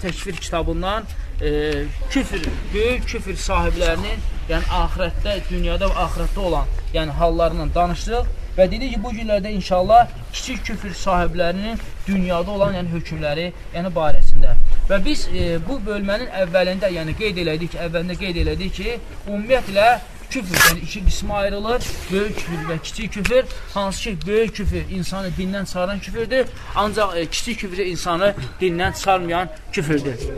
Təkfir kitabından e, küfür, böyük küfür sahiblərinin, yəni axirətdə, dünyada və axirətdə olan, yəni hallarından danışdıq və dedik ki, bu günlərdə inşallah kiçik küfür sahiblərinin dünyada olan, yəni hökmləri, yəni barəsində. Və biz e, bu bölmənin əvvəlində, yəni qeyd elədik, əvvəlində qeyd elədik ki, ümumiyyətlə küfür, yəni iki qismə ayrılır. Böyük küfür və kiçik küfür. Hansı ki, böyük küfür insanı dindən çıxaran küfürdür, ancaq e, kiçik küfür insanı dindən çıxarmayan küfürdür.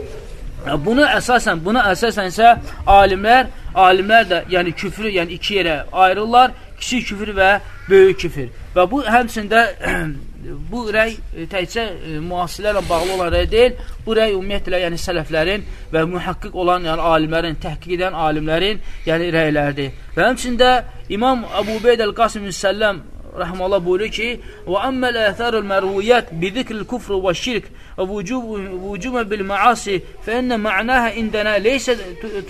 Bunu əsasən, buna əsasən isə alimlər, alimlər də yəni küfrü, yəni iki yerə ayrılırlar. Kiçik küfür və böyük küfür. Və bu həmçində bu rəy e, təkcə e, müasirlərlə bağlı olan rəy deyil, bu rəy ümumiyyətlə yəni sələflərin və mühəqqiq olan yəni alimlərin, təhqiq edən alimlərin yəni rəylərdir. Və həmçində İmam Əbu Beyd el-Qasim səlləm rahmanullah buyurur ki: "Və emmel atharul merviyat bi zikril kufr ve şirk ووجوب وجوب بالمعاصي فإن معناها عندنا ليس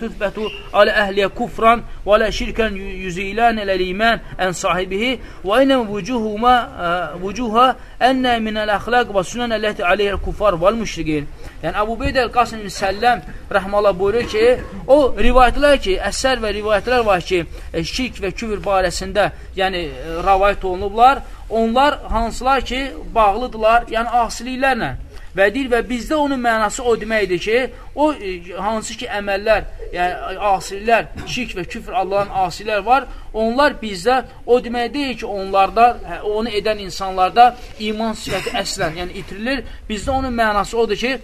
تثبت على أهل كفرا ولا شركا يزيلان الإيمان عن صاحبه وإنما وجوهما وجوهها أن من الأخلاق والسنن التي عليها الكفار والمüşrikin. Yəni Əbu Beyd el-Qasim Səlləm rəhməhullah buyurur ki, o rivayətlər ki, əsər və rivayətlər var ki, şirk və küfür barəsində, yəni rivayət olunublar, onlar hansılar ki, bağlıdırlar, yəni asiliklərlə. Və deyir və bizdə onun mənası o deməkdir ki, o e, hansı ki əməllər, yəni asilər, şirk və küfr Allahın asilər var, onlar bizdə o demək deyil ki, onlarda, hə, onu edən insanlarda iman sifəti əslən, yəni itirilir. Bizdə onun mənası odur ki,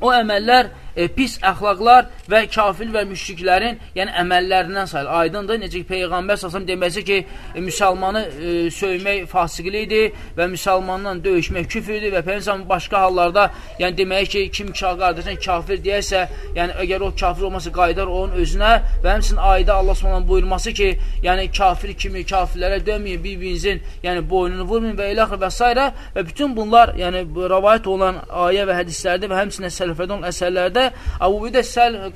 o əməllər e, pis əxlaqlar və kafir və müşriklərin, yəni əməllərindən sayılır. Aydındır, necə ki, Peyğəmbər səsəm deməsi ki, e, müsəlmanı e, söymək fasiqlidir və müsəlmanla döyüşmək küfürdür və Peyğəmbər başqa hallarda, yəni demək ki, kim qardaşın kafir deyərsə, yəni əgər o kafir olmasa qaydar onun özünə və həmçinin ayda Allah Subhanahu buyurması ki, yəni kafir kimi kafirlərə dönməyin, bir-birinizin yəni boynunu vurmayın və elə və s. və bütün bunlar, yəni rivayet olan ayə və hədislərdə və həmçinin sələfədən əsərlərdə Əbu Üdə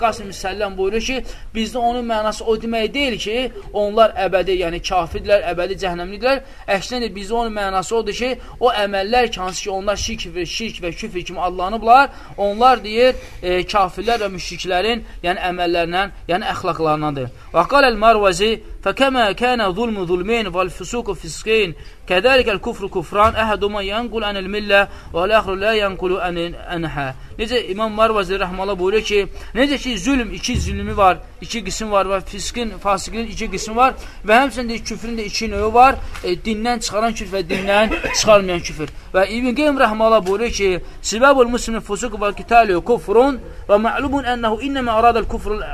Qasim Səlləm buyurur ki, bizdə onun mənası o demək deyil ki, onlar əbədi, yəni kafirdirlər, əbədi cəhənnəmlidirlər. Əksinə bizdə onun mənası odur ki, o əməllər ki, hansı ki, onlar şirk və, şirk və küfr kimi adlanıblar, onlar deyir, e, kafirlər və müşriklərin yəni əməllərindən, yəni əxlaqlarındandır. Və qal el-Marvazi, fəkəmə kənə zulmü zulmin vəl-füsuqu fisqin, kədəlikəl-kufru kufran, əhədu mə yənqul ənil millə və l-əxru lə yənqulu ənhə. Necə İmam Marvazi rəhmələ buyurur ki, necə ki zülm iki zülmü var, iki qism var və fiskin, fasiqin iki qismi var və həmçində küfrün də iki növü var, e, dindən çıxaran küfr və dindən çıxarmayan küfr. و ابن قیم رحمه الله بوله چې سبب المسلم الفسوق والقتال قتال ومعلوم انه انما اراد الكفر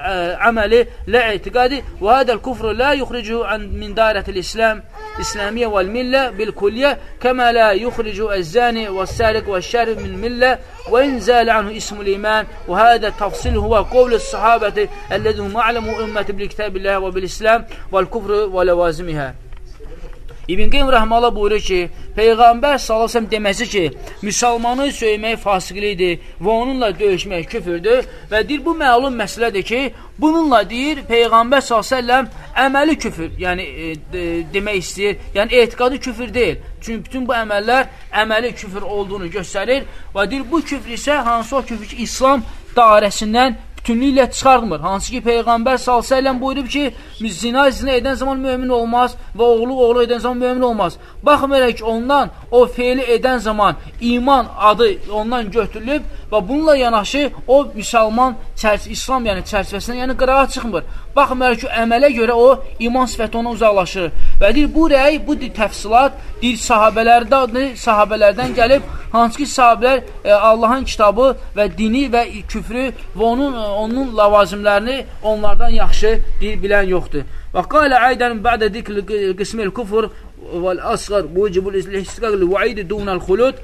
عملي لا اعتقادي وهذا الكفر لا يخرجه عن من دائرة الإسلام الإسلامية والملة بالكلية كما لا يخرج الزاني والسارق والشارب من المله وإن زال عنه اسم الإيمان وهذا تفصيل هو قول الصحابة الذين علموا أمة بالكتاب الله وبالإسلام والكفر ولوازمها. İbn Qeym Rəhmələ buyurur ki, Peyğəmbər salasəm deməsi ki, müsəlmanı söymək fasiqlidir və onunla döyüşmək küfürdür və deyir, bu məlum məsələdir ki, bununla deyir, Peyğəmbər salasəm əməli küfür, yəni e, de, demək istəyir, yəni etiqadı küfür deyil. Çünki bütün bu əməllər əməli küfür olduğunu göstərir və deyir, bu küfr isə hansı o küfür ki, İslam dairəsindən bütünlüklə çıxarmır. Hansı ki, Peyğəmbər s.ə.v buyurub ki, zina zina edən zaman mömin olmaz və oğlu oğlu edən zaman mömin olmaz. Baxmayaraq ki, ondan o feili edən zaman iman adı ondan götürülüb və bununla yanaşı o müsəlman İslam yəni çərçivəsindən yəni qırağa çıxmır. Baxmayaraq ki, əmələ görə o iman sifəti ona uzaqlaşır. Və deyir, bu rəy, bu təfsilat deyir, sahabələrdə, sahabələrdən gəlib, hansı ki, sahabələr e, Allahın kitabı və dini və küfrü və onun, e, onun lavazimlərini onlardan yaxşı deyir, bilən yoxdur. Və qalə aydən bədə dikl qismil kufr vəl-əsqar bucibul istihqaq li-va'idi dunal xulud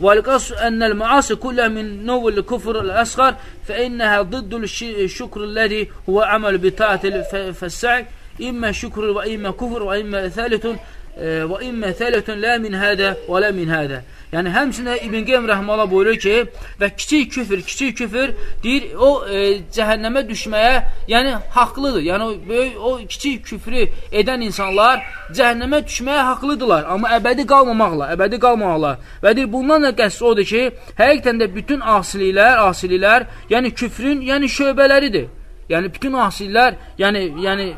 والقصد أن المعاصي كلها من نوع الكفر الأصغر فإنها ضد الشكر الذي هو عمل بطاعة فالسعي. إما شكر وإما كفر وإما ثالث وإما ثالث لا من هذا ولا من هذا. Yəni həmçinin İbn Qeym rəhməhullah buyurur ki, və kiçik küfür, kiçik küfür deyir o e, cəhənnəmə düşməyə, yəni haqlıdır. Yəni o böyük o kiçik küfrü edən insanlar cəhənnəmə düşməyə haqlıdırlar, amma əbədi qalmamaqla, əbədi qalmamaqla. Və deyir bundan da qəsd odur ki, həqiqətən də bütün asiliklər, asiliklər, yəni küfrün, yəni şöbələridir. Yəni bütün asiliklər, yəni yəni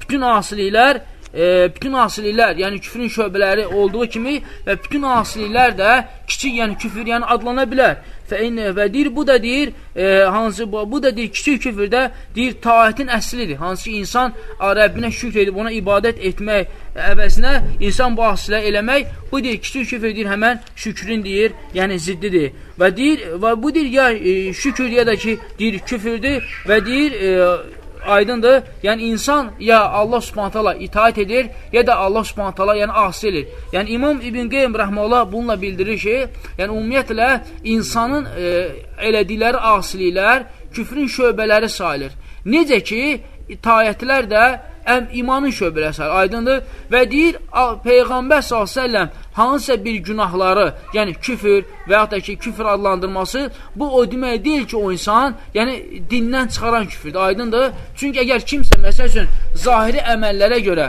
bütün asiliklər e, bütün asiliklər, yəni küfrün şöbələri olduğu kimi və bütün asiliklər də kiçik, yəni küfür, yəni adlana bilər. Fəin və deyir, bu da deyir, e, hansı bu, bu da deyir, kiçik küfürdə deyir, taətin əslidir. Hansı insan Rəbbinə şükr edib, ona ibadət etmək əvəzinə insan bu asilə eləmək, bu deyir, kiçik küfür deyir, həmən şükrün deyir, yəni ziddidir. Və deyir, və bu deyir, ya e, şükür ya da ki, deyir, küfürdür və deyir, e, aydındır. Yəni insan ya Allah Subhanahu taala itaat edir, ya da Allah Subhanahu taala yəni asi edir. Yəni İmam İbn Qeym rəhməhullah bununla bildirir ki, yəni ümumiyyətlə insanın e, elədikləri asiliklər küfrün şöbələri sayılır. Necə ki, itayətlər də əm imanın şöbələri aydındır və deyir Peyğəmbər s.ə.v hansısa bir günahları, yəni küfür və yaxud da ki, küfür adlandırması, bu o demək deyil ki, o insan, yəni dindən çıxaran küfürdür, aydındır. Çünki əgər kimsə, məsəl üçün, zahiri əməllərə görə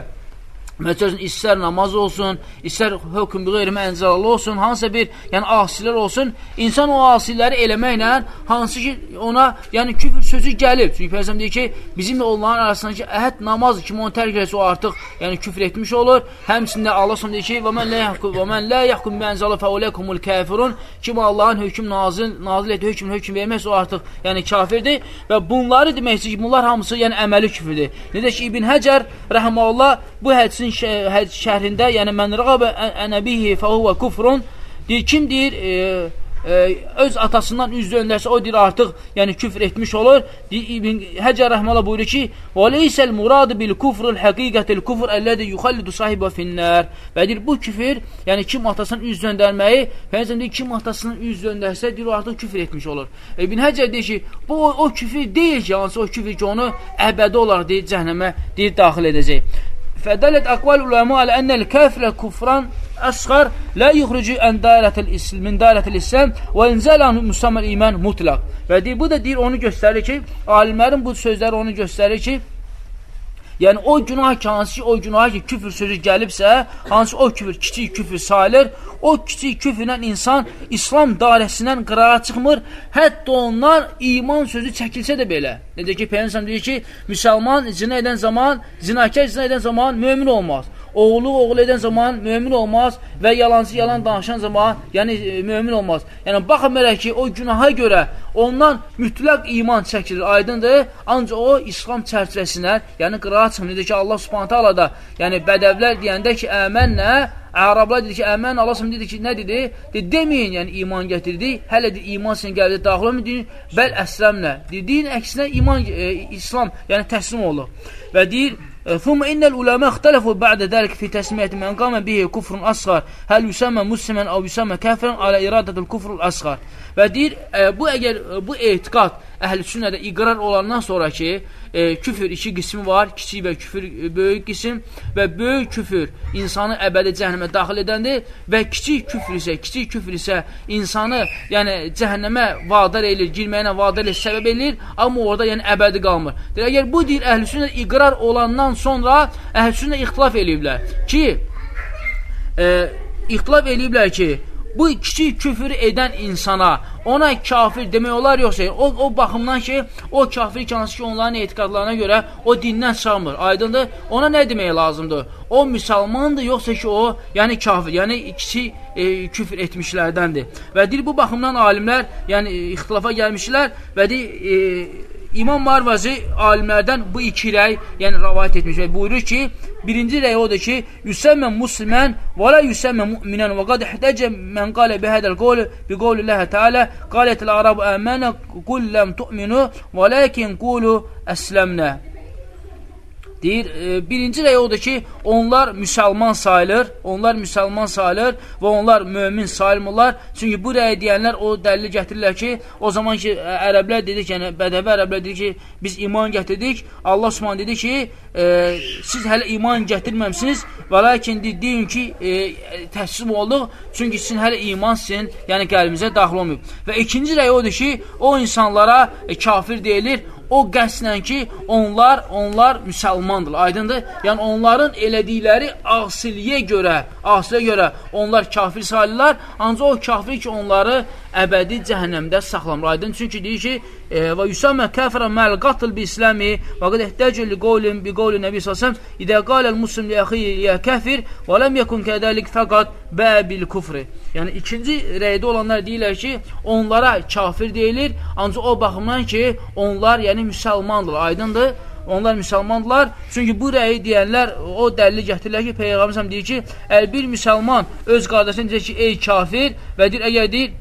Məsələn, istər namaz olsun, istər hökm bir qeyri mənzəlalı olsun, hansısa bir, yəni asilər olsun, insan o asiləri eləməklə hansı ki, ona, yəni küfür sözü gəlib. Çünki Peyğəmbər deyir ki, bizim onların arasındakı əhəd namaz kimi onu tərk eləsə o artıq, yəni küfür etmiş olur. Həmçində Allah son deyir ki, və mən la yahkum və mən la yahkum mənzələ fəuləkumul kafirun. Kim Allahın hökm nazil, nazil etdiyi hökm hökm verməz o artıq, yəni kafirdir və bunları demək ki, bunlar hamısı yəni əməli küfürdür. Necə ki İbn Həcər rəhməhullah bu hədisin hadisin şərhində, yəni mən rəqabə ənəbihi fəhuvə kufrun deyir, kim deyir, e, e, öz atasından üz döndərsə, o deyir artıq, yəni küfr etmiş olur. İbn Həcər rəhmələ buyurur ki, "Və leysəl murad bil kufrul haqiqatil kufr əlləzi yuxallidu sahibə finnar." Və deyir bu küfr, yəni kim atasından üz döndərməyi, Peyğəmbər deyir kim atasından üz döndərsə, deyir o artıq küfr etmiş olur. İbn Həcər deyir ki, bu o, o küfr deyil ki, hansı o küfr ki, onu əbədi olaraq deyir cəhənnəmə deyir daxil edəcək. فدلت أقوال العلماء على أن الكافر كفرا أصغر لا يخرج عن دائرة الإسلام من دائرة الإسلام وإنزال عنه müsəmmə iman mutlaq. Və deyir, bu da deyir, onu göstərir ki, alimlərin bu sözləri onu göstərir ki, Yəni o günah ki, hansı o günah ki, küfür sözü gəlibsə, hansı o küfür kiçik küfür sayılır, o kiçik küfrlə insan İslam dairəsindən qırağa çıxmır, hətta ondan iman sözü çəkilsə də belə. Necə ki, Peyyəmsəm deyir ki, müsəlman zina edən zaman, zinakər zina edən zaman mömin olmaz oğlu oğul edən zaman mömin olmaz və yalancı yalan danışan zaman, yəni e, mömin olmaz. Yəni baxmayaraq ki, o günaha görə ondan mütləq iman çəkilir, aydındır. Ancaq o İslam çərçivəsinə, yəni qırağa çıxmır. Necə ki, Allah Subhanahu taala da, yəni bədəvlər deyəndə ki, əmənlə Ərablar dedi ki, əmən Allah dedi ki, nə dedi? De, deməyin, yəni iman gətirdi. Hələ də iman sən gəldi, daxil olmayın, bəl əsləmlə. Dediyin əksinə iman, e, İslam, yəni təslim olur. Və deyir, ثم إن العلماء اختلفوا بعد ذلك في تسمية من قام به كفر أصغر. هل يسمى مسلما أو يسمى كافرا؟ على إرادة الكفر الأصغر. Və deyir, e, bu əgər əhl-i sünnədə iqrar olandan sonra ki, e, küfür iki qismi var, kiçik və küfür e, böyük qism və böyük küfür insanı əbədi cəhənnəmə daxil edəndir və kiçik küfür isə, kiçik küfür isə insanı, yəni cəhənnəmə vadar eləyir, girməyinə vadar eləyir, səbəb eləyir, amma orada yəni əbədi qalmır. Deyir, əgər bu deyir əhl-i sünnə iqrar olandan sonra əhl-i sünnə ixtilaf eləyiblər ki, e, ixtilaf eləyiblər ki, bu kiçik küfür edən insana ona kafir demək olar yoxsa o, o baxımdan ki, o kafir hansı ki, onların etiqadlarına görə o dindən çıxmır. Aydındır? Ona nə demək lazımdır? O müsəlmandır, yoxsa ki, o yəni kafir, yəni kiçik e, küfür etmişlərdəndir. Və deyir, bu baxımdan alimlər yəni ixtilafa gəlmişlər və deyir, e, İmam Marvazi alimlərdən bu iki rəy, yəni rəvayət etmiş və buyurur ki, birinci rəy odur ki, yüsəmmə muslimən və la yüsəmmə müminən və qad ihtəcə mən qalə bihədəl qolu bi qolu ləhə tealə qalətəl arabu əmənə qul ləm tu'minu və ləkin qulu əsləmnə Deyir, e, birinci rəy odur ki, onlar müsəlman sayılır, onlar müsəlman sayılır və onlar mömin sayılmırlar. Çünki bu rəy deyənlər o dəlili gətirirlər ki, o zaman ki, ərəblər dedik, yəni bədəvi ərəblər dedik ki, biz iman gətirdik. Allah Subhanahu dedi ki, e, siz hələ iman gətirməmisiniz və lakin deyin ki, e, təslim olduq, çünki sizin hələ iman sizin, yəni qəlbinizə daxil olmayıb. Və ikinci rəy odur ki, o insanlara e, kafir deyilir, o qəsdən ki, onlar, onlar müsəlmandırlar. Aydındır? Yəni, onların elədikləri asiliyə görə, asiliyə görə onlar kafir sayılırlar, ancaq o kafir ki, onları əbədi cəhənnəmdə saxlamır. Aydın çünki deyir ki, və yusamə kəfrə məl qatl bi İsləmi və qad ehtəcə li qovlin bi qovli nəbi səsəm idə qaləl muslim li əxi yə kəfir və ləm yəkun kədəlik fəqat bəbil kufri. Yəni, ikinci rəydə olanlar deyirlər ki, onlara kafir deyilir, ancaq o baxımdan ki, onlar, yəni müsəlmandırlar, aydındır. Onlar müsəlmandırlar. Çünki bu rəyi deyənlər o dəlili gətirirlər ki, Peyğəmbər deyir ki, əgər bir müsəlman öz qardaşına deyir ki, ey kafir və deyir, əgər deyir,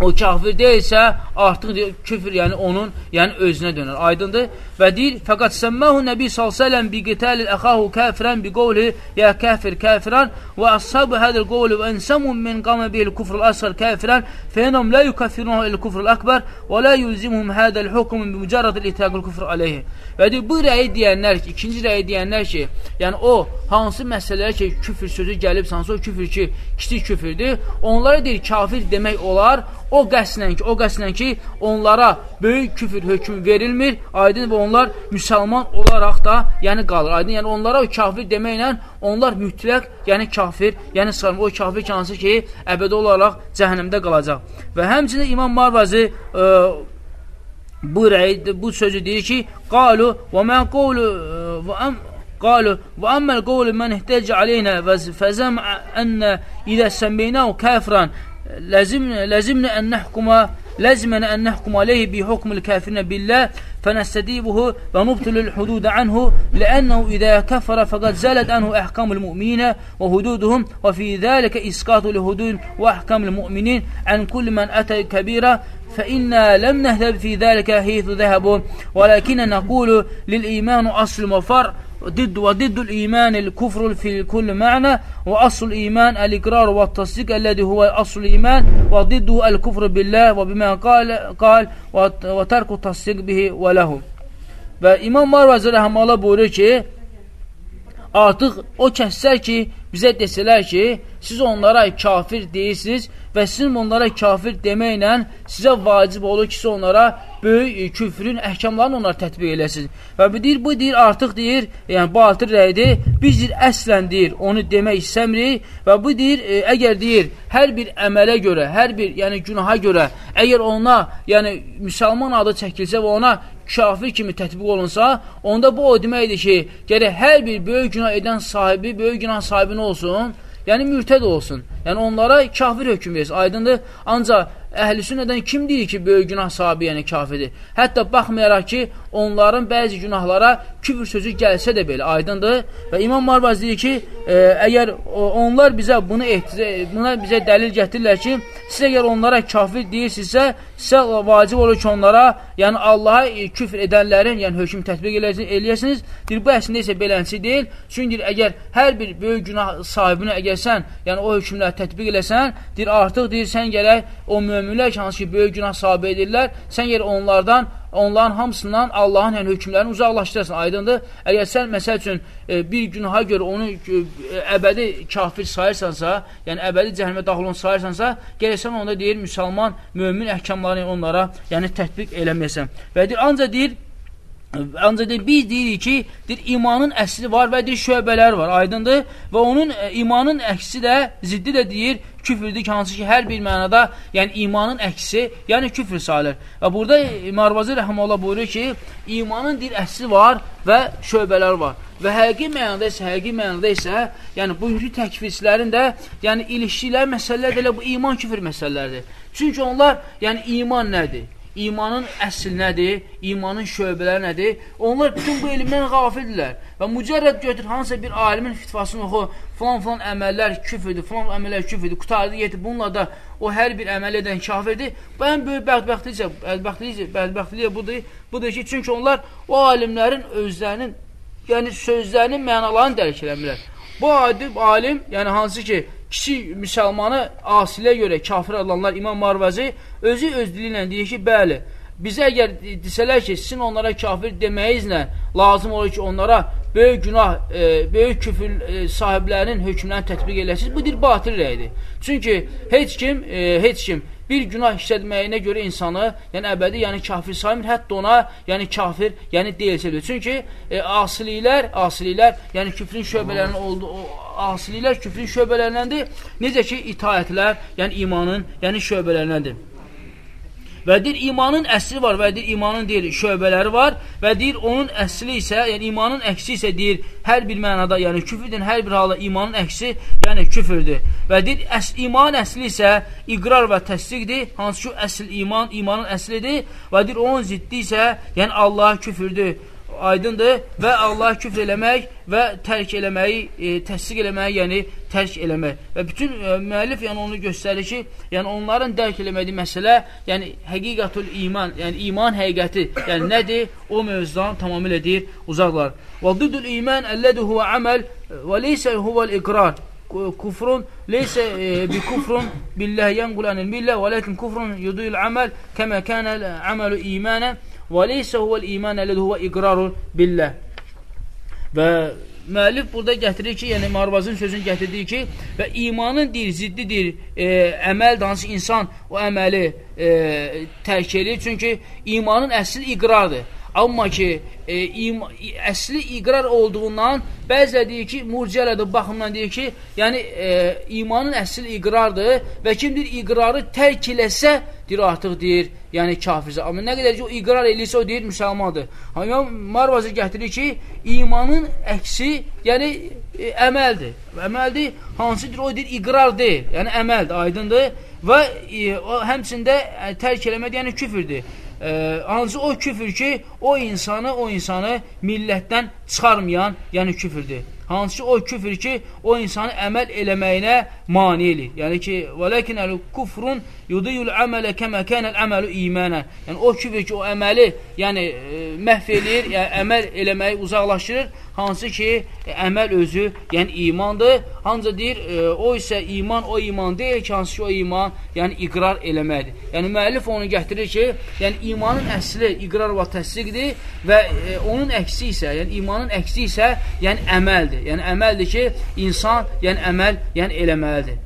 o kafir deyilsə, artıq deyir, küfür, yəni onun, yəni özünə dönər. Aydındır? Və deyir, fəqat səmməhu Nəbi s.ə.v bi qitəlil əxahu kəfirən bi qovli yə kəfir kəfirən və əshabı hədil qovli və ensəmun min qamə bil kufrul əsr kəfirən fəyənəm lə yukəfirunhu il kufrul əkbər və lə yuzimhum hədəl hukmun bi mücərrədil itəqül kufr aleyhi. Və deyir, bu rəyi deyənlər ki, ikinci rəyi deyənlər ki, yəni o hansı məsələlər ki, küfür sözü gəlib, hansı o küfür ki, kiçik küfürdür, onlara deyir, kafir demək olar, o qəsdən ki, o qəsdən ki, onlara böyük küfür hökmü verilmir, aydın və onlar müsəlman olaraq da, yəni qalır. Aydın, yəni onlara o kafir deməklə onlar mütləq, yəni kafir, yəni sıralım, o kafir ki, hansı ki, əbədi olaraq cəhənnəmdə qalacaq. Və həmçinin İmam Marvazi ə, bu rəy, bu sözü deyir ki, qalu və mən qovlu və əm قالوا وأما القول من احتج علينا فزم أن إذا سميناه كافرا لازمنا, لازمنا أن نحكم لازمنا أن نحكم عليه بحكم الكافرين بالله فنستديبه ونبطل الحدود عنه لأنه إذا كفر فقد زالت عنه أحكام المؤمنين وهدودهم وفي ذلك إسقاط الهدود وأحكام المؤمنين عن كل من أتى كبيرة فإنا لم نهتب في ذلك حيث ذهبوا ولكن نقول للإيمان أصل وفرع ضد وضد الإيمان الكفر في كل معنى وأصل الإيمان الإقرار والتصديق الذي هو أصل الإيمان وضده الكفر بالله وبما قال قال وترك التصديق به وله Və İmam Marvazi rəhmələ buyurur ki, artıq o kəslər ki, bizə desələr ki, siz onlara kafir deyirsiniz və sizin onlara kafir deməklə sizə vacib olur ki, onlara böyük e, küfrün əhkamlarını onlar tətbiq eləsin. Və bu deyir, bu deyir, artıq deyir, yəni batır rəydir, biz deyir, əslən deyir, onu demək istəmirik və bu deyir, e, əgər deyir, hər bir əmələ görə, hər bir, yəni günaha görə, əgər ona, yəni müsəlman adı çəkilsə və ona kafir kimi tətbiq olunsa, onda bu o deməkdir ki, gərək hər bir böyük günah edən sahibi, böyük günah sahibi olsun? Yəni mürtəd olsun. Yəni onlara kafir hökm versin. Aydındır? Ancaq əhl-i sünnədən kim deyir ki, böyük günah sahibi, yəni kafirdir? Hətta baxmayaraq ki, onların bəzi günahlara küfür sözü gəlsə də belə, aydındır. Və İmam Marbaz deyir ki, e, əgər onlar bizə bunu ehtiza, buna bizə dəlil gətirirlər ki, siz əgər onlara kafir deyirsinizsə, sizə vacib olur ki, onlara, yəni Allaha küfr edənlərin, yəni hökm tətbiq eləyəsiniz. Deyir, bu əslində isə belənçi deyil. Çünki deyir, əgər hər bir böyük günah sahibini əgər sən, yəni o hökmləri tətbiq eləsən, deyir, artıq deyir, sən gərək o möminlər ki, hansı ki, böyük günah sahibi edirlər, sən yer onlardan, onların hamısından Allahın yəni, hökmlərini uzaqlaşdırasın, aydındır. Əgər sən, məsəl üçün, e, bir günaha görə onu e, əbədi kafir sayırsansa, yəni əbədi cəhənnəmə daxil onu sayırsansa, gələksən onda deyir, müsəlman, mömin əhkamlarını onlara yəni tətbiq eləməyəsən. Və deyir, ancaq deyir, Ancaq deyir, biz deyirik ki, deyir, imanın əsli var və deyir, şöbələr var, aydındır. Və onun e, imanın əksi də, ziddi də deyir, küfürdür ki, hansı ki, hər bir mənada, yəni imanın əksi, yəni küfür sayılır. Və burada Marvazi Rəhəmallah buyurur ki, imanın deyir, əsli var və şöbələr var. Və həqiqi mənada isə, həqiqi mənada isə, yəni bugünkü təkfirçilərin də, yəni ilişkilər məsələlər də elə bu iman küfür məsələlərdir. Çünki onlar, yəni iman nədir? İmanın əsl nədir, imanın şöbələri nədir, onlar bütün bu elmdən qafildirlər. Və mücərrəd götür, hansısa bir alimin fitvasını oxu, filan-filan əməllər küfürdür, filan əməllər küfürdür, qutardı, yeti, bununla da o hər bir əməl edən kafirdir. Bu ən böyük bədbəxtlikcə, bədbəxtlikcə, bədbəxtlikcə budur, budur ki, çünki onlar o alimlərin özlərinin yəni sözlərinin mənalarını dərk eləmirlər. Bu adib alim, yəni hansı ki, kiçik müsəlmanı asilə görə kafir adlanlar İmam Marvazi özü öz dili ilə deyir ki, bəli, bizə əgər desələr ki, sizin onlara kafir deməyinizlə lazım olur ki, onlara böyük günah, e, böyük küfür e, sahiblərinin hökmlərini tətbiq eləsiniz, bu dir batil rəydir. Çünki heç kim, e, heç kim bir günah işlətməyinə görə insanı, yəni əbədi, yəni kafir saymır, hətta ona, yəni kafir, yəni deyilsədir. Çünki e, asiliklər, asiliklər, yəni küfrün şöbələrinin olduğu, asiliklər küfrün şöbələrindəndir. Necə ki, itayətlər, yəni imanın, yəni şöbələrindəndir. Və deyir, imanın əsli var və deyir, imanın deyir, şöbələri var və deyir, onun əsli isə, yəni imanın əksi isə deyir, hər bir mənada, yəni küfürdür, hər bir halda imanın əksi, yəni küfürdür. Və deyir, əs imanın əsli isə iqrar və təsdiqdir, hansı ki, əsl iman, imanın əslidir və deyir, onun ziddi isə, yəni Allah küfürdür aydındır və Allah küfr eləmək və tərk eləməyi, e, təsdiq eləməyi, yəni tərk eləmək. Və bütün e, müəllif yəni onu göstərir ki, yəni onların dərk eləmədiyi məsələ, yəni həqiqətül iman, yəni iman həqiqəti, yəni nədir? O mövzudan tamamilə deyir, uzaqlar. Və dudul iman əllədi huvə əməl və leysə huvəl iqrar. Kufrun leysə e, bi kufrun billah yanqul anil millə və lakin kufrun yuduyul əməl kəmə kənəl əməlu imanə Və leysə huvəl iman ələd huvə iqrarun billah. Və müəllif burada gətirir ki, yəni Marvazın sözünü gətirdiyi ki, və imanın deyir, ziddidir e, əməl dansı insan o əməli e, tərk edir. Çünki imanın əsli iqrardır. Amma ki, e, im, əsli iqrar olduğundan bəzilə deyir ki, murciələdir baxımdan deyir ki, yəni e, imanın əsli iqrardır və kimdir iqrarı tərk eləsə, deyir artıq deyir, yəni kafirsə. Amma nə qədər ki, o iqrar eləyirsə, o deyir müsəlmandır. Amma Marvazı gətirir ki, imanın əksi, yəni e, əməldir. Əməldir, hansıdır, o deyir, iqrar deyil, yəni əməldir, aydındır və e, o, həmçində e, tərk eləmək, yəni küfürdür. E, hansı o küfür ki, o insanı, o insanı millətdən çıxarmayan, yəni küfürdür. Hansı ki, o küfür ki, o insanı əməl eləməyinə mani eləyir. Yəni ki, وَلَكِنَ الْكُفْرٌ yudiyul əmələ kəmə kənəl əməlu imanə. Yəni o küfür ki, o əməli, yəni e, məhv eləyir, yəni əməl eləməyi uzaqlaşdırır, hansı ki, e, əməl özü, yəni imandır. Ancaq deyir, e, o isə iman o iman deyil ki, hansı ki, o iman, yəni iqrar eləməkdir. Yəni müəllif onu gətirir ki, yəni imanın əsli iqrar və təsdiqdir və e, onun əksi isə, yəni imanın əksi isə, yəni əməldir. Yəni əməldir ki, insan, yəni əməl, yəni eləməlidir.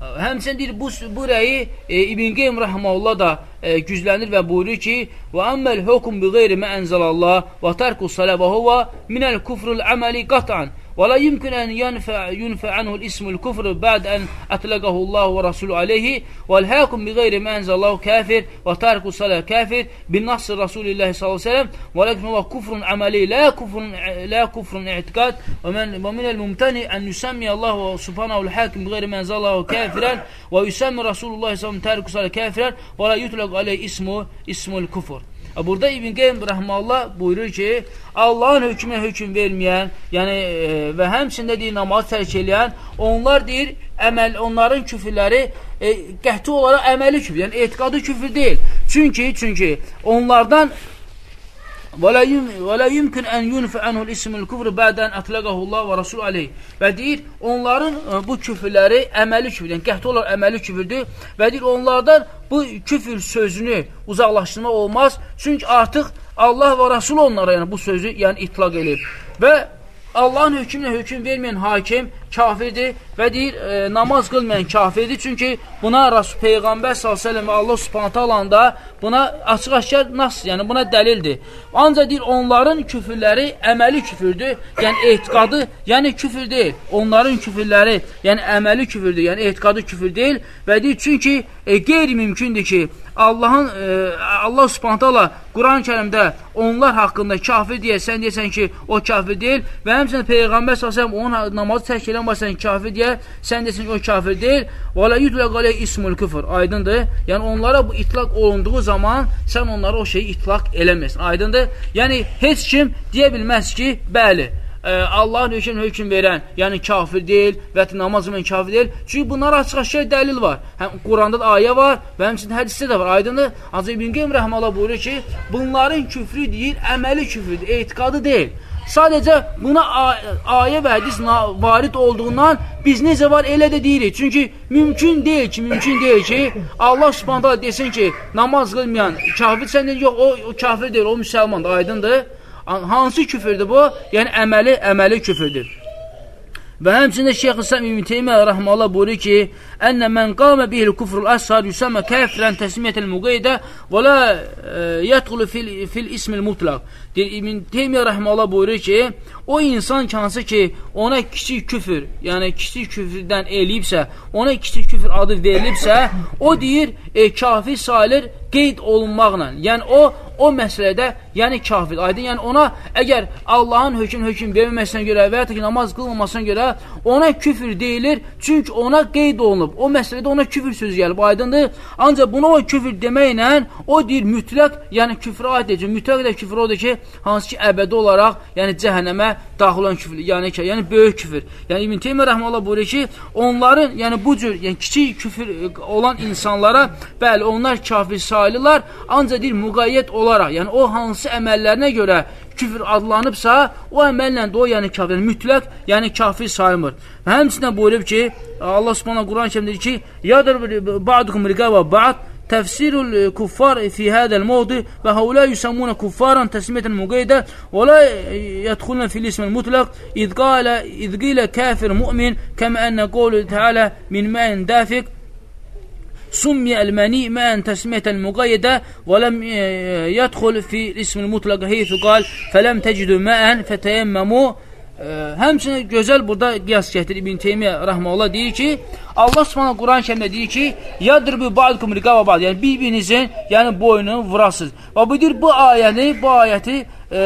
Həmçinin deyir, bu, bu rəyi e, İbn Qeym Rəhməllah da e, güclənir və buyurur ki, və əmməl hökum bi qeyri mə ənzəlallah və tərku salə və huvə minəl kufrul əməli qat'an ولا يمكن أن ينفع, ينفع عنه الاسم الكفر بعد أن أطلقه الله ورسوله عليه. وألهاكم بغير ما أنزل الله كافر وتارك الصلاة كافر بالنص رسول الله صلى الله عليه وسلم. ولكن هو كفر عملي لا كفر لا كفر اعتقاد. ومن ومن الممتنع أن يسمي الله سبحانه الحاكم بغير ما أنزل الله كافرا. ويسمي رسول الله صلى الله عليه وسلم تارك الصلاة كافرا. ولا يطلق عليه اسمه اسم الكفر. Burada İbn Qeym Rəhmallah buyurur ki, Allahın hökmünə hökm verməyən, yəni e, və həmçində deyir, namaz tərk eləyən, onlar deyir, əməl, onların küfürləri e, qəti olaraq əməli küfür, yəni etiqadı küfür deyil. Çünki, çünki onlardan Yumkin ən yunfi anhul ismul kufr ba'dan atlaqahu Allah və Rasul alayh. Və deyir, onların bu küfrləri əməli küfür, yəni qəti olaraq əməli küfürdür və deyir, onlardan bu küfür sözünü uzaqlaşdırmaq olmaz. Çünki artıq Allah və Rasul onlara yəni bu sözü yəni itlaq eləyib. Və Allahın hökmünə hökm verməyən hakim kafirdir və deyir, e, namaz qılmayan kafirdir. Çünki buna Rasul Peyğəmbər s.ə.v və Allah subhanətə alanda buna açıq-aşkar nas, yəni buna dəlildir. Ancaq deyir, onların küfürləri əməli küfürdür, yəni etiqadı, yəni küfür deyil. Onların küfürləri, yəni əməli küfürdür, yəni etiqadı küfür deyil və deyir, çünki e, qeyri-mümkündür ki, Allahın e, Allah Subhanahu Quran-Kərimdə onlar haqqında kafir deyə sən deyəsən ki, o kafir deyil və həmçinin peyğəmbər sallallahu onun namazı tərk edən sən kafir deyə sən desən ki, o kafir deyil. Və la yutlaq alayh ismul küfr. Aydındır? Yəni onlara bu itlaq olunduğu zaman sən onlara o şeyi itlaq eləmirsən. Aydındır? Yəni heç kim deyə bilməz ki, bəli, Allahın hökm hökm verən, yəni kafir deyil və namaz qılmayan kafir deyil. Çünki bunlara açıq-aşkar dəlil var. Həm Quranda da ayə var və həmçinin hədisdə də var. Aydındır? Ancaq İbn Qeym rəhməhullah buyurur ki, bunların küfrü deyil, əməli küfrüdür, etiqadı deyil. Sadəcə buna ayə və hədis varid olduğundan biz necə var elə də deyirik. Çünki mümkün deyil ki, mümkün deyil ki, Allah Subhanahu desin ki, namaz qılmayan kafir səndən yox, o, o kafir deyil, o müsəlmandır, aydındır. Hansı küfürdür bu? Yəni əməli, əməli küfürdür. Və həmçində Şeyx İslam İbn Teymiyyə rəhməhullah buyurur ki, "Ənə men qama bihi kufrul ashar yusamma kafran tasmiyatan muqayda və la yadxulu fil fil ismil mutlaq." Deyir İbn Teymiyyə rəhməhullah buyurur ki, o insan hansı ki, ona kiçik küfür, yəni kiçik küfrdən eləyibsə, ona kiçik küfür adı verilibsə, o deyir, e, kafir sayılır qeyd olunmaqla. Yəni o o məsələdə, yəni kafir. Aydın, yəni ona əgər Allahın hökm hökm verməməsinə görə və ya ki namaz qılmamasına görə ona küfür deyilir, çünki ona qeyd olunub. O məsələdə ona küfür sözü gəlib. Aydındır? Ancaq buna o küfür deməklə o deyir mütləq, yəni küfrə aid edəcək. Mütləq də küfür odur ki, hansı ki əbədi olaraq, yəni cəhənnəmə daxil olan küfür, yəni ki, yəni böyük küfür. Yəni İbn Teymiyyə rəhməhullah buyurur ki, onların, yəni bu cür, yəni kiçik küfür olan insanlara, bəli, onlar kafir sayılırlar, ancaq deyir müqayyət olaraq olaraq, yəni o hansı əməllərinə görə küfür adlanıbsa, o əməllə də o, yəni kafir, yəni, mütləq, yəni kafir sayılmır. Və həmçinin buyurub ki, Allah Subhanahu Quran kəmdir ki, yadır ba'dukum riqaba ba'd تفسير الكفار في هذا الموضع وهؤلاء يسمون كفارا تسمية مقيدة ولا يدخلون في الاسم المطلق إذ قال إذ قيل كافر مؤمن كما أن قوله تعالى من ماء دافق سمي المني ماء تسمية مقيدة ولم يدخل في الاسم المطلق حيث قال فلم تجدوا ماء فتيمموا Həmçinin gözəl burada qiyas gətirir İbn Teymiyyə rəhməhullah deyir ki, Allah Subhanahu Quran-Kərimdə deyir ki, "Yadribu ba'dukum riqaba ba'd." Yəni bir-birinizin, yəni boynunu vurasınız. Və bu deyir bu ayəni, bu ayəti e,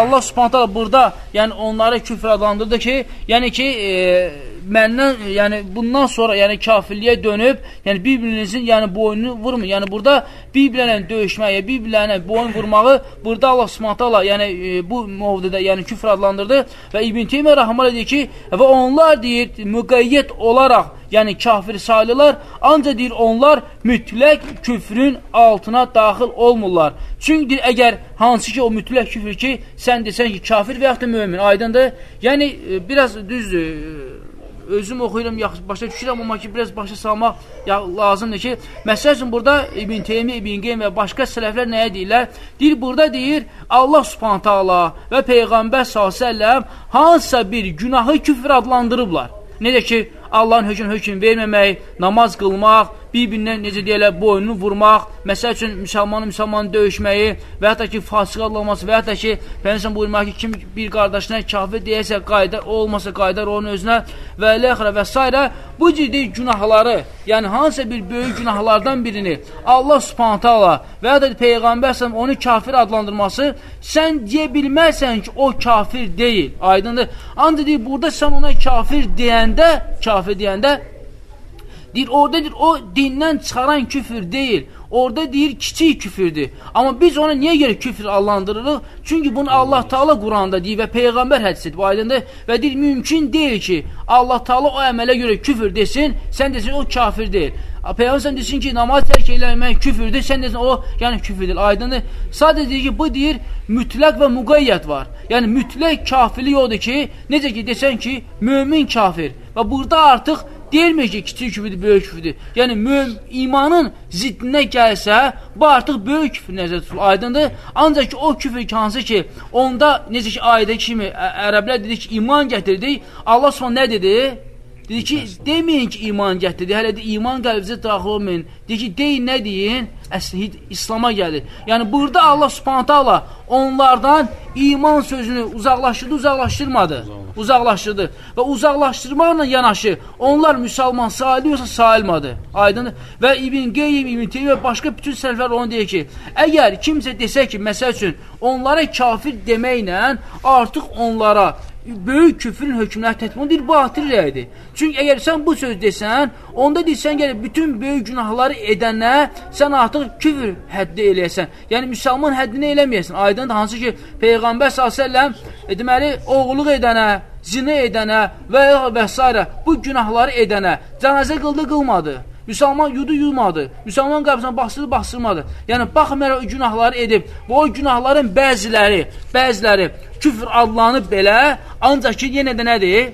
Allah Subhanahu burada, yəni onları küfr adlandırdı ki, yəni ki, e, məndən, yəni bundan sonra, yəni kafirliyə dönüb, yəni bir-birinizin yəni boynunu vurmur. Yəni burada bir-birlə döyüşməyə, bir-birlə boyun vurmağı burada Allah Subhanahu taala yəni e, bu mövzuda yəni küfr adlandırdı və İbn Teymiyyə rəhməhullah deyir ki, və onlar deyir müqəyyət olaraq yəni kafir sayılırlar, ancaq deyir onlar mütləq küfrün altına daxil olmurlar. Çünki deyir, əgər hansı ki o mütləq küfür ki, sən desən ki, kafir və yaxud da mömin, aydındır. Yəni, e, biraz düzdür, özüm oxuyuram, yaxşı, başa düşürəm, amma ki, biraz başa salmaq lazımdır ki, məsəl üçün, burada İbn Teymi, İbn Qeym və başqa sələflər nəyə deyirlər? Deyir, burada deyir, Allah subhanətə Allah və Peyğəmbər s.ə.v hansısa bir günahı küfr adlandırıblar. Necə ki, Allahın hökm hökm verməmək, namaz qılmaq, bir-birindən necə deyərlər, boynunu vurmaq, məsəl üçün müsəlmanı müsəlmanı döyüşməyi və hətta ki, fasıq olması və hətta ki, Peyğəmbər buyurmaq ki, kim bir qardaşına kafir deyəsə, qayda olmasa qaydar onun özünə və eləxrə və s. bu ciddi günahları, yəni hansısa bir böyük günahlardan birini Allah Subhanahu taala və ya da Peyğəmbər sallallahu onu kafir adlandırması, sən deyə bilməzsən ki, o kafir deyil. Aydındır? Ancaq deyir, burada sən ona kafir deyəndə, kafir deyəndə Deyir, orada deyir, o dindən çıxaran küfür deyil. Orada deyir, kiçik küfürdür. Amma biz ona niyə görə küfür allandırırıq? Çünki bunu Allah Taala Quranda deyir və Peyğəmbər hədis edib aydındır. Və deyir, mümkün deyil ki, Allah Taala o əmələ görə küfür desin, sən desin, o kafir deyil. Peyğəmbər desin ki, namaz tərk eləmək küfürdür, sən desin, o yəni küfürdür, aydındır. Sadəcə deyir ki, bu deyir, mütləq və müqayyət var. Yəni, mütləq kafirlik odur ki, necə ki, desən ki, mömin kafir. Və burada artıq Deyilmir ki, kiçik küfürdür, böyük küfürdür. Yəni, mühüm, imanın ziddinə gəlsə, bu artıq böyük küfür nəzər tutulur, aydındır. Ancaq ki, o küfür hansı ki, onda, necə ki, ayədə kimi, ərəblər dedi ki, iman gətirdik, Allah sonra nə dedi? Dedi ki, deməyin ki, iman gətirdi. Hələ də iman qəlbinizə daxil olmayın. Dedi ki, deyin, nə deyin? Əsli İslama gəlir. Yəni, burada Allah subhanətə Allah onlardan iman sözünü uzaqlaşdırdı, uzaqlaşdırmadı. Uzaqlaşdırdı. Və uzaqlaşdırmaqla yanaşı, onlar müsəlman sayılıyorsa sayılmadı. Aydın. Və İbn Qeyyim, İbn Teymiyyə və başqa bütün sələflər onu deyir ki, əgər kimsə desə ki, məsəl üçün, onlara kafir deməklə artıq onlara böyük küfrün hökmləri tətbiq deyir, batil rəydir. Çünki əgər sən bu söz desən, onda deyirsən, gəlir bütün böyük günahları edənə sən artıq küfr həddi eləyəsən. Yəni, müsəlman həddini eləməyəsən. Aydın hansı ki, Peyğəmbər s.ə.v e, deməli, oğulluq edənə, zina edənə və və s. bu günahları edənə cənazə qıldı, qılmadı. Müsəlman yudu yumadı. Müsəlman qapısına basdırdı, bastırmadı. Yəni baxmayaraq günahları edib və o günahların bəziləri, bəziləri küfr adlanıb belə, ancaq ki yenə də nədir?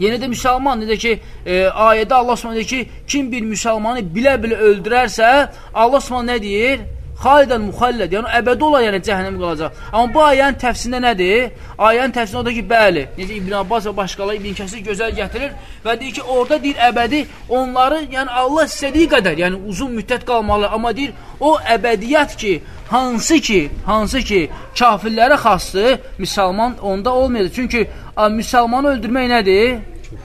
Yenə də müsəlman, necə ki, e, ayədə Allah deyir ki, kim bir müsəlmanı bilə-bilə öldürərsə, Allah Subhanahu nə deyir? Xalidən muxalləd, yəni əbədi olar, yəni cəhənnəm qalacaq. Amma bu ayənin təfsirində nədir? Ayənin təfsirində odur ki, bəli, necə İbn Abbas və başqaları İbn Kəsir gözəl gətirir və deyir ki, orada deyir əbədi onları, yəni Allah istədiyi qədər, yəni uzun müddət qalmalı, amma deyir o əbədiyyət ki, hansı ki, hansı ki, kafirlərə xasdır, müsəlman onda olmayacaq. Çünki müsəlmanı öldürmək nədir?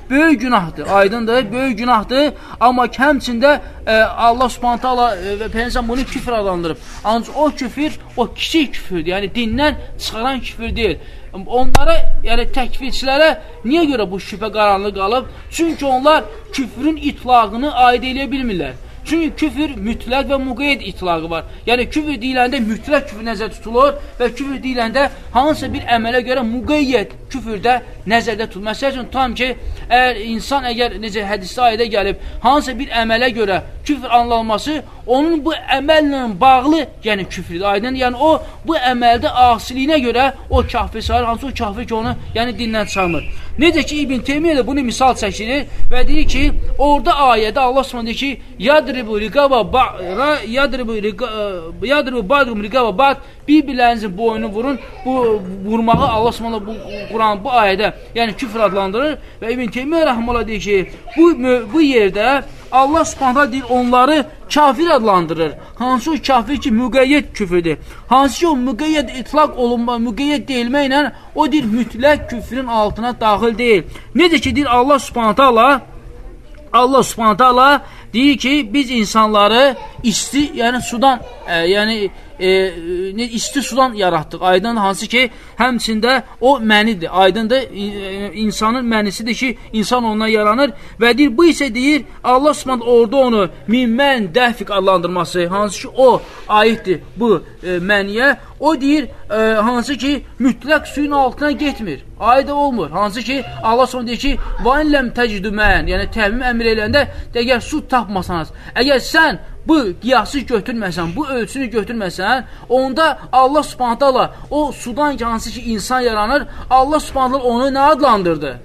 Böyük günahdır, aydındır, böyük günahdır. Amma həmçində e, Allah Subhanahu taala e, və Peyğəmbər bunu küfr adlandırıb. Ancaq o küfür o kiçik küfürdür. Yəni dindən çıxaran küfür deyil. Onlara, yəni təkfirçilərə niyə görə bu şübhə qaranlıq qalıb? Çünki onlar küfrün itlaqını aid eləyə bilmirlər. Çünki küfür mütləq və müqeyd itlaqı var. Yəni küfür deyiləndə mütləq küfür nəzərdə tutulur və küfür deyiləndə hansısa bir əmələ görə müqeyyət küfürdə nəzərdə tutulur. Məsəl üçün, tam ki, əgər insan əgər necə hədisdə ayədə gəlib, hansısa bir əmələ görə küfr anlanması, onun bu əməllə bağlı, yəni küfrdir. Aydın, yəni o bu əməldə asiliyinə görə o kafir sayılır, hansı o kafir ki, onu yəni dindən çıxarmır. Necə ki, İbn Teymiyyə də bunu misal çəkilir və deyir ki, orada ayədə Allah Subhanahu deyir ki, yadribu riqaba yadribu yadribu ba'dum riqaba ba'd bir-birlərinizin boynunu vurun. Bu vurmağı Allah Subhanahu bu Quran bu ayədə, yəni küfr adlandırır və İbn Teymiyyə rəhməhullah deyir ki, bu bu yerdə Allah Subhanahu deyir onları kafir adlandırır. Hansı o kafir ki, müqəyyət küfürdür. Hansı ki, o müqəyyət itlaq olunma, müqəyyət deyilməklə o deyir mütləq küfrün altına daxil deyil. Necə ki, deyir Allah Subhanahu Allah Subhanahu deyir ki, biz insanları isti, yəni sudan, e, yəni e, isti sudan yaratdıq. Aydın hansı ki, həmçində o mənidir. Aydındır, e, insanın mənisidir ki, insan ondan yaranır və deyir, bu isə deyir, Allah Subhanahu orada onu minmən dəfq adlandırması, hansı ki, o aiddir bu e, məniyə. O deyir, e, hansı ki, mütləq suyun altına getmir. Ayda olmur. Hansı ki, Allah sonra deyir ki, və inləm təcidü mən, yəni təmim əmr eləndə, əgər su tapmasanız, əgər sən bu qiyası götürməsən, bu ölçünü götürməsən, onda Allah subhanətələ o sudan hansı ki, insan yaranır, Allah subhanətələ onu nə adlandırdı?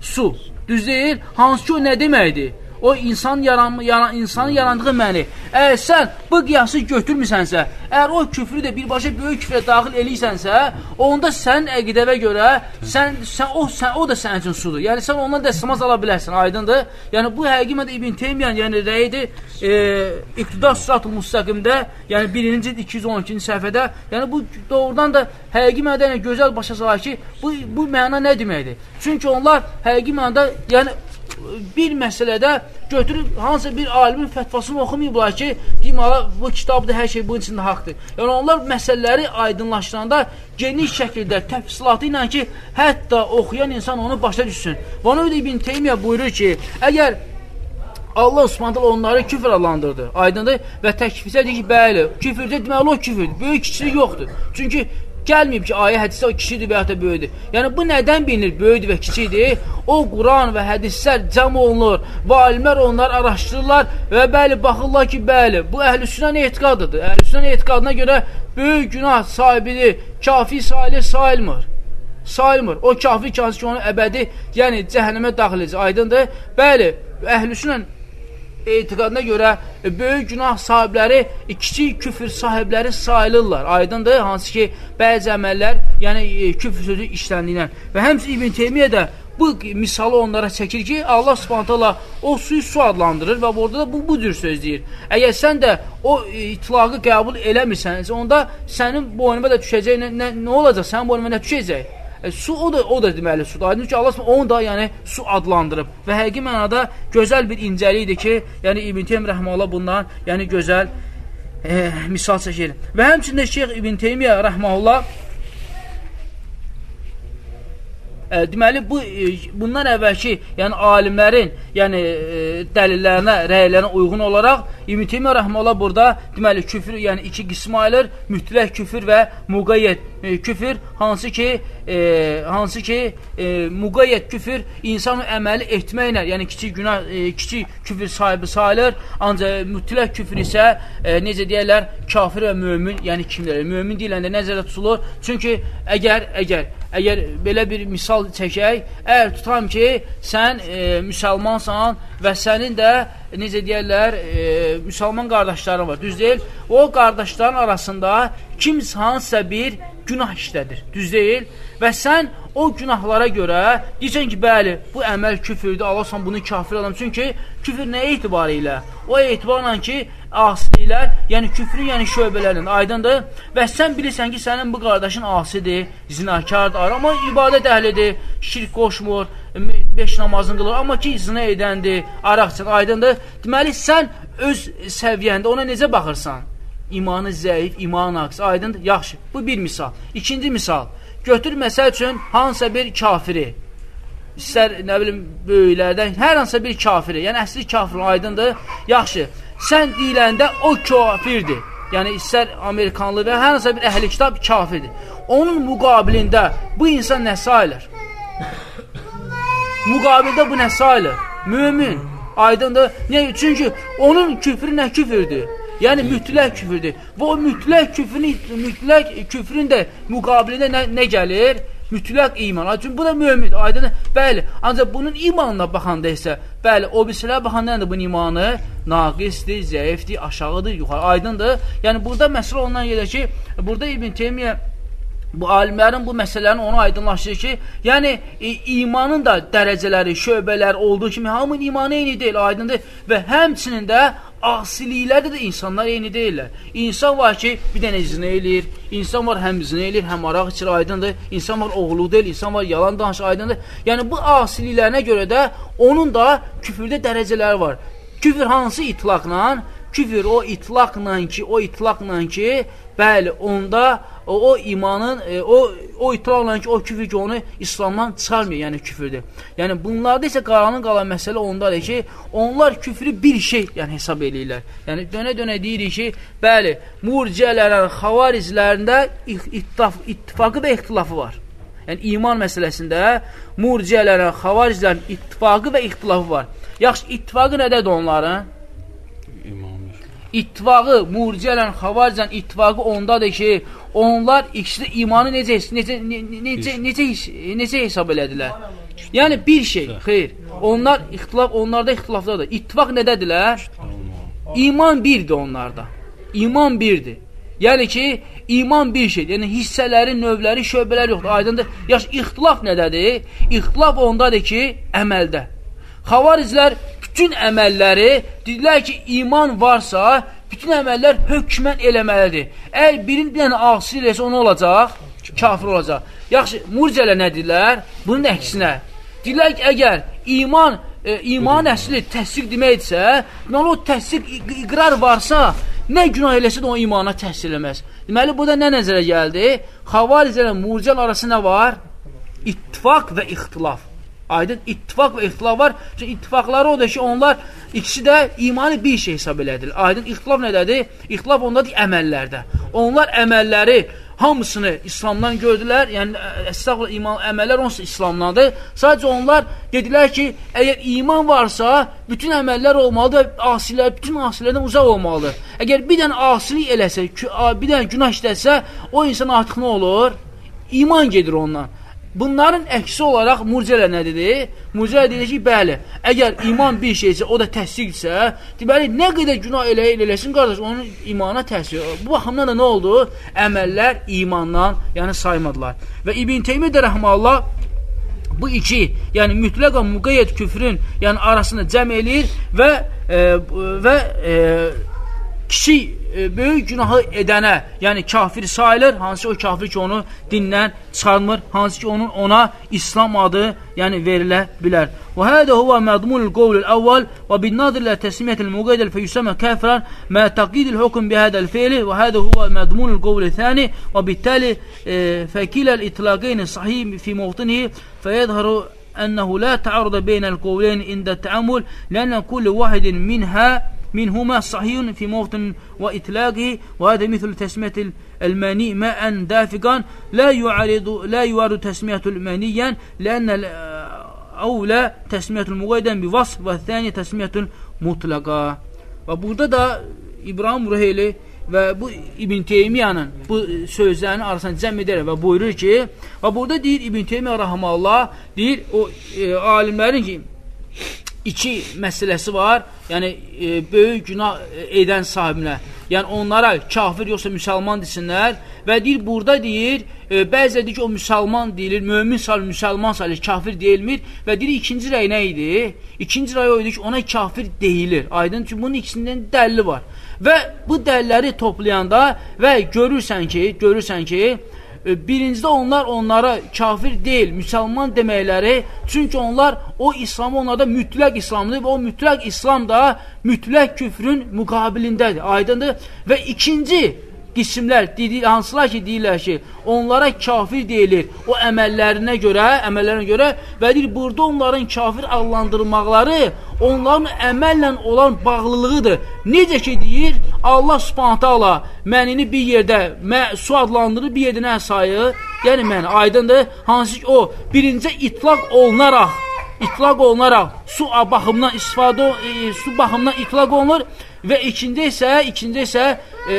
Su. Düz deyil? Hansı ki, o nə deməkdir? O insan yaran, yaran, insanın yarandığı məni. Əgər sən bu qiyası götürmüsənsə, əgər o küfrü də birbaşa böyük küfrə daxil eləyirsənsə, onda sənin əqidəvə görə sən, sən, o, sən, o da sənin üçün sudur. Yəni sən ondan dəstəmaz ala bilərsən, aydındır. Yəni bu həqiqəmət İbn Teymiyyan yəni rəyidir e, İqtidar Sırat-ı Müstəqimdə, yəni birinci 212-ci səhifədə, yəni bu doğrudan da həqiqi mənada yəni, gözəl başa salır ki, bu, bu məna nə deməkdir? Çünki onlar həqiqi mənada yəni bir məsələdə götürüb hansısa bir alimin fətvasını oxumayıblar ki, deməli bu kitabda hər şey bunun içində haqdır. Yəni onlar məsələləri aydınlaşdıranda geniş şəkildə təfsilatı ilə ki, hətta oxuyan insan onu başa düşsün. Və ona görə İbn Teymiyyə buyurur ki, əgər Allah Subhanahu onları küfr adlandırdı. Aydındır və təkfirsə deyir ki, bəli, küfrdə deməli o küfrdür. Böyük kiçilik yoxdur. Çünki Gəlməyib ki, ayə hədisdə o kişidir və ya da böyüdür. Yəni, bu nədən bilinir böyüdür və kiçidir? O, Quran və hədislər cəm olunur və alimlər onlar araşdırırlar və bəli, baxırlar ki, bəli, bu əhlüsünən etiqadıdır. Əhlüsünən etiqadına görə böyük günah sahibidir, kafi sayılır, sayılmır. Sayılmır. O kafi kafir ki, onu əbədi, yəni cəhənnəmə daxil edəcək. Aydındır? Bəli, əhlüsünən etiqadına görə e, böyük günah sahibləri e, kiçik küfür sahibləri sayılırlar. Aydındır, hansı ki, bəzi əməllər, yəni e, küfür sözü işləndiyindən. Və həmçin İbn Teymiyyə də bu misalı onlara çəkir ki, Allah subhanətələ o suyu su adlandırır və orada da bu, bu cür söz deyir. Əgər sən də o itlaqı qəbul eləmirsən, onda sənin boynuma da düşəcək, nə, nə, nə olacaq? Sənin boynuma nə düşəcək? E, su o da o da deməli sudur. Aydın ki, Allah onu da yəni su adlandırıb və həqiqi mənada gözəl bir incəlikdir ki, yəni İbn Teym rəhməhullah bundan yəni gözəl e, misal çəkir. Və həmçində Şeyx İbn Teymiyyə rəhməhullah E, deməli bu e, bundan əvvəlki, yəni alimlərin, yəni e, dəlillərinə, rəylərinə uyğun olaraq İbn Teymiyyə rəhməhullah burada deməli küfr, yəni iki qismə ayırır, mütləq küfr və müqayyət e, küfr, hansı ki, e, hansı ki, e, müqayyət küfr insanın əməli etməklə, yəni kiçik günah, e, kiçik küfr sahibi sayılır, ancaq mütləq küfr isə e, necə deyirlər, kafir və mömin, yəni kimlər? Mömin deyiləndə nəzərdə tutulur. Çünki əgər əgər əgər belə bir misal çəkək, əgər tutam ki, sən e, müsəlmansan və sənin də necə deyərlər, e, müsəlman qardaşların var, düz deyil? O qardaşların arasında kimsə hansısa bir günah işlədir, düz deyil? Və sən o günahlara görə deyəcəksən ki, bəli, bu əməl küfürdür, alasan bunu kafir adam. Çünki küfür nə etibarı ilə? O etibarla ki, asilər, yəni küfrün, yəni şöbələrlə aydındır və sən bilirsən ki, sənin bu qardaşın asidir, zinakardır, amma ibadət əhlidir, şirk qoşmur, beş namazını qılır, amma ki, zina edəndir, araqçın, aydındır. Deməli, sən öz səviyyəndə ona necə baxırsan? İmanı zəif, iman aks, aydındır, yaxşı. Bu bir misal. İkinci misal, götür məsəl üçün hansısa bir kafiri, istər, nə bilim, böyüklərdən, hər hansısa bir kafiri, yəni əsli kafir, aydındır, yaxşı. Sən deyiləndə o kafirdir. Yəni, istər Amerikanlı və hər hansısa bir əhli kitab kafirdir. Onun müqabilində bu insan nə sayılır? müqabildə bu nə sayılır? Mömin. Aydındır. Niyə? Çünki onun küfrü nə küfürdür? Yəni mütləq küfürdür. O mütləq küfrün mütləq küfrün də müqabilində nə, nə gəlir? Mütləq iman. Çünki bu da mömindir. Aydın. Bəli. Ancaq bunun imanına baxanda isə, bəli, o birisilər baxanda da bunun imanı naqisdir, zəifdir, aşağıdır, yuxarı. Aydındır. Yəni burada məsələ ondan gəlir ki, burada İbn Teymiyyə bu alimlərin bu məsələlərini onu aydınlaşdırır ki, yəni e, imanın da dərəcələri, şöbələr olduğu kimi hamının imanı eyni deyil, aydındır və həmçinin də asiliklərdə də insanlar eyni deyirlər. İnsan var ki, bir dənə zinə eləyir, insan var həm zinə eləyir, həm araq içir, aydındır, insan var oğlu deyil, insan var yalan danışır, aydındır. Yəni bu asiliklərinə görə də onun da küfürdə dərəcələri var. Küfür hansı itlaqla? Küfür o itlaqla ki, o itlaqla ki, bəli, onda o, o imanın, e, o, o itirafla ki, o küfür ki, onu İslamdan çıxarmıyor, yəni küfürdür. Yəni, bunlarda isə qaranın qalan məsələ ondadır ki, onlar küfrü bir şey yəni, hesab eləyirlər. Yəni, dönə-dönə deyirik ki, bəli, murciyələrin, xavarizlərində ittifaq, ittifaqı və ixtilafı var. Yəni, iman məsələsində murciyələrin, xavarizlərin ittifaqı və ixtilafı var. Yaxşı, ittifaqı nədədir onların? İttifaqı, murciyələn, xavaricən ittifaqı ondadır ki, onlar ikisi imanı necə, necə, necə, necə, necə hesab elədilər? Yəni, bir şey, xeyr. Onlar, ixtilaf, onlarda ixtilafdadır. İttifaq nədədirlər? İman birdir onlarda. İman birdir. Yəni ki, iman bir şeydir. Yəni, hissələri, növləri, şöbələr yoxdur. Aydındır. Yaş, ixtilaf nədədir? İxtilaf ondadır ki, əməldə. Xavariclər bütün əməlləri dedilər ki, iman varsa, bütün əməllər hökmən eləməlidir. Əgər birin bir dənə ağsı eləsə, onu olacaq, kafir olacaq. Yaxşı, murcələ nə deyirlər? Bunun əksinə. Deyirlər ki, əgər iman, e, iman əsli təsdiq deməkdirsə, deməli o təsdiq iqrar varsa, nə günah eləsə də o imana təhsil eləməz. Deməli, burada nə nəzərə gəldi? Xavaricə ilə murcəl arası nə var? İttifaq və ixtilaf. Aydın ittifaq və ixtilaf var. Çünki ittifaqları odur ki, onlar ikisi də imanı bir şey hesab elədir. Aydın ixtilaf nədədir? İxtilaf ondadır əməllərdə. Onlar əməlləri hamısını İslamdan gördülər. Yəni əstəğfurullah iman əməllər onsuz İslamdandır. Sadəcə onlar dedilər ki, əgər iman varsa, bütün əməllər olmalıdır və asilər bütün asilərdən uzaq olmalıdır. Əgər bir dənə asilik eləsə, bir dənə günah işləsə, o insan artıq nə olur? İman gedir ondan. Bunların əksi olaraq murciələ nə dedi? Murciələ dedi ki, bəli, əgər iman bir şeysə, o da təsdiqsə, deməli, nə qədər günah elə eləsin, qardaş, onun imana təsir. Bu baxımdan da nə oldu? Əməllər imandan, yəni saymadılar. Və İbn Teymiyyə də rəhməllah bu iki, yəni mütləq və müqeyyət küfrün yəni arasını cəm eləyir və e, və e, kiçik e, böyük günahı edənə, yəni kafir sayılır, hansı o kafir ki, onu dindən çıxarmır, hansı ki, onun ona İslam adı, yəni verilə bilər. Və hədə huvə mədmunul qovlul əvvəl və bin nadir ilə təslimiyyətil müqeydəl fəyüsəmə kəfrən mə təqidil hökum bi hədəl feyli və hədə huvə mədmunul qovlul thəni və bittəli fəkiləl itlaqeyni sahih fi muvtinihi fəyədhəru أنه لا تعارض بين القولين عند التأمل لأن كل واحد منها minhuma sahiyun fi mawtin və itlaqi və hada mislu təsmiyyətil məni ma'an dafiqan la yu'aridu la yu'aridu təsmiyyətul məniyan lənə əvlə təsmiyyətul müqaydən bi vasf və thani təsmiyyətul mutlaqa. Və burada da İbrahim Ruheyli və bu İbn Teymiyanın bu sözlərinin arasında cəm edərək və buyurur ki, və burada deyir İbn Teymiyə rahmanallah, deyir o e, alimlərin ki, iki məsələsi var, yəni e, böyük günah edən sahibinə, yəni onlara kafir yoxsa müsəlman desinlər və deyir, burada deyir, e, bəzə deyir ki, o müsəlman deyilir, mömin sayılır, müsəlman sayılır, kafir deyilmir və deyir, ikinci rəy nə idi? İkinci rəy o idi ki, ona kafir deyilir. Aydın ki, bunun ikisindən dəlli var. Və bu dəlləri toplayanda və görürsən ki, görürsən ki, e, birincidə onlar onlara kafir deyil, müsəlman deməkləri, çünki onlar o İslamı onlarda mütləq İslamdır və o mütləq İslam da mütləq küfrün müqabilindədir, aydındır. Və ikinci qismlər, hansılar ki, deyirlər ki, onlara kafir deyilir o əməllərinə görə, əməllərinə görə və deyir, burada onların kafir adlandırmaqları onların əməllə olan bağlılığıdır. Necə ki, deyir, Allah subhanətə Allah mənini bir yerdə mə, su adlandırır, bir yerdə nə sayır? Yəni mən, aydındır, hansı ki, o birincə itlaq olunaraq, itlaq olunaraq su baxımından istifadə, e, su baxımından itlaq olunur və ikinci isə, ikinci isə e,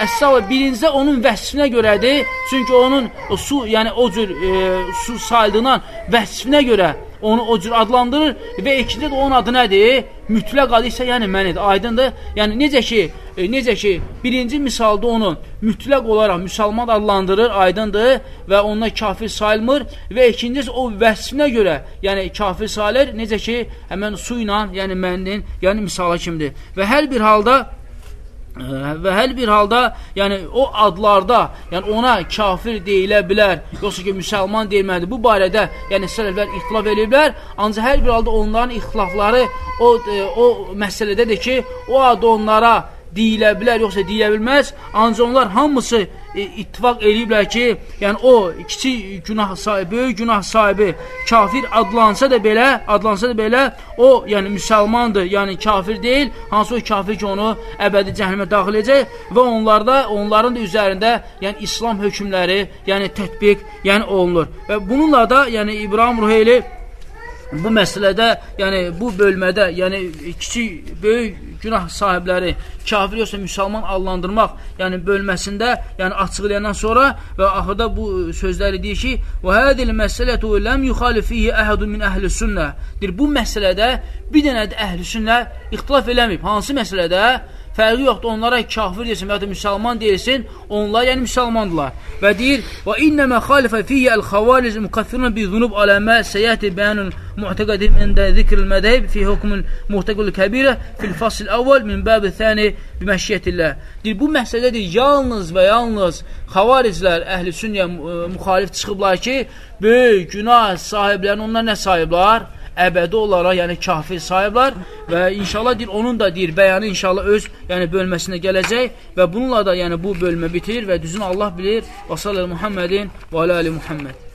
Əs-sala birincə onun vəsfinə görədir. Çünki onun o su, yəni o cür e, su sayıldığından vəsfinə görə onu o cür adlandırır və ikincə də onun adı nədir? Mütləq adı isə yəni mənidir. Aydındır? Yəni necə ki, e, necə ki birinci misalda onu mütləq olaraq müsəlman adlandırır, aydındır və onunla kafir sayılmır və ikincisi o vəsfinə görə, yəni kafir sayılır, necə ki həmən su ilə, yəni mənin, yəni misala kimdir. Və hər bir halda və hər bir halda, yəni o adlarda, yəni ona kafir deyilə bilər, yoxsa ki, müsəlman deyilməlidir. Bu barədə, yəni sələflər ixtilaf ediblər, ancaq hər bir halda onların ixtilafları o, e, o məsələdədir ki, o adı onlara deyilə bilər, yoxsa deyə bilməz, ancaq onlar hamısı e, ittifaq eləyiblər ki, yəni o kiçik günah sahibi, böyük günah sahibi kafir adlansa da belə, adlansa da belə, o yəni müsəlmandır, yəni kafir deyil, hansı o kafir ki, onu əbədi cəhənnəmə daxil edəcək və onlarda, onların da üzərində yəni İslam hökmləri, yəni tətbiq, yəni olunur. Və bununla da, yəni İbrahim Ruheyli bu məsələdə, yəni bu bölmədə, yəni kiçik, böyük günah sahibləri kafir yoxsa müsəlman allandırmaq, yəni bölməsində, yəni açıqlayandan sonra və axırda bu sözləri deyir ki: "Və hadil məsələtu lam yuxalif fihi ahadun min əhli sünnə." Deyir, bu məsələdə bir dənə də əhli sünnə ixtilaf eləməyib. Hansı məsələdə? Fərqi yoxdur, onlara kafir deyilsin və ya müsəlman deyilsin, onlar yəni müsəlmandırlar. Və deyir, və innəmə xalifə fiyyə əl-xavaliz mükaffirun bi zunub aləmə səyəti bəyanul mu'təqədim əndə zikril mədəib fi hukmul mu'təqul kəbirə fil fasl əvvəl min bəbi thəni bi məşiyyətillah. Deyir, bu məsələdir, yalnız və yalnız xavariclər, əhl-i sünniyə müxalif çıxıblar ki, böyük günah sahiblərini onlar nə sayıblar? Əbədi olaraq, yəni kafir sayıblar və inşallah deyir, onun da deyir, bəyanı inşallah öz yəni bölməsinə gələcək və bununla da yəni bu bölmə bitir və düzün Allah bilir. Və sallallahu Muhammedin və ali Muhammed.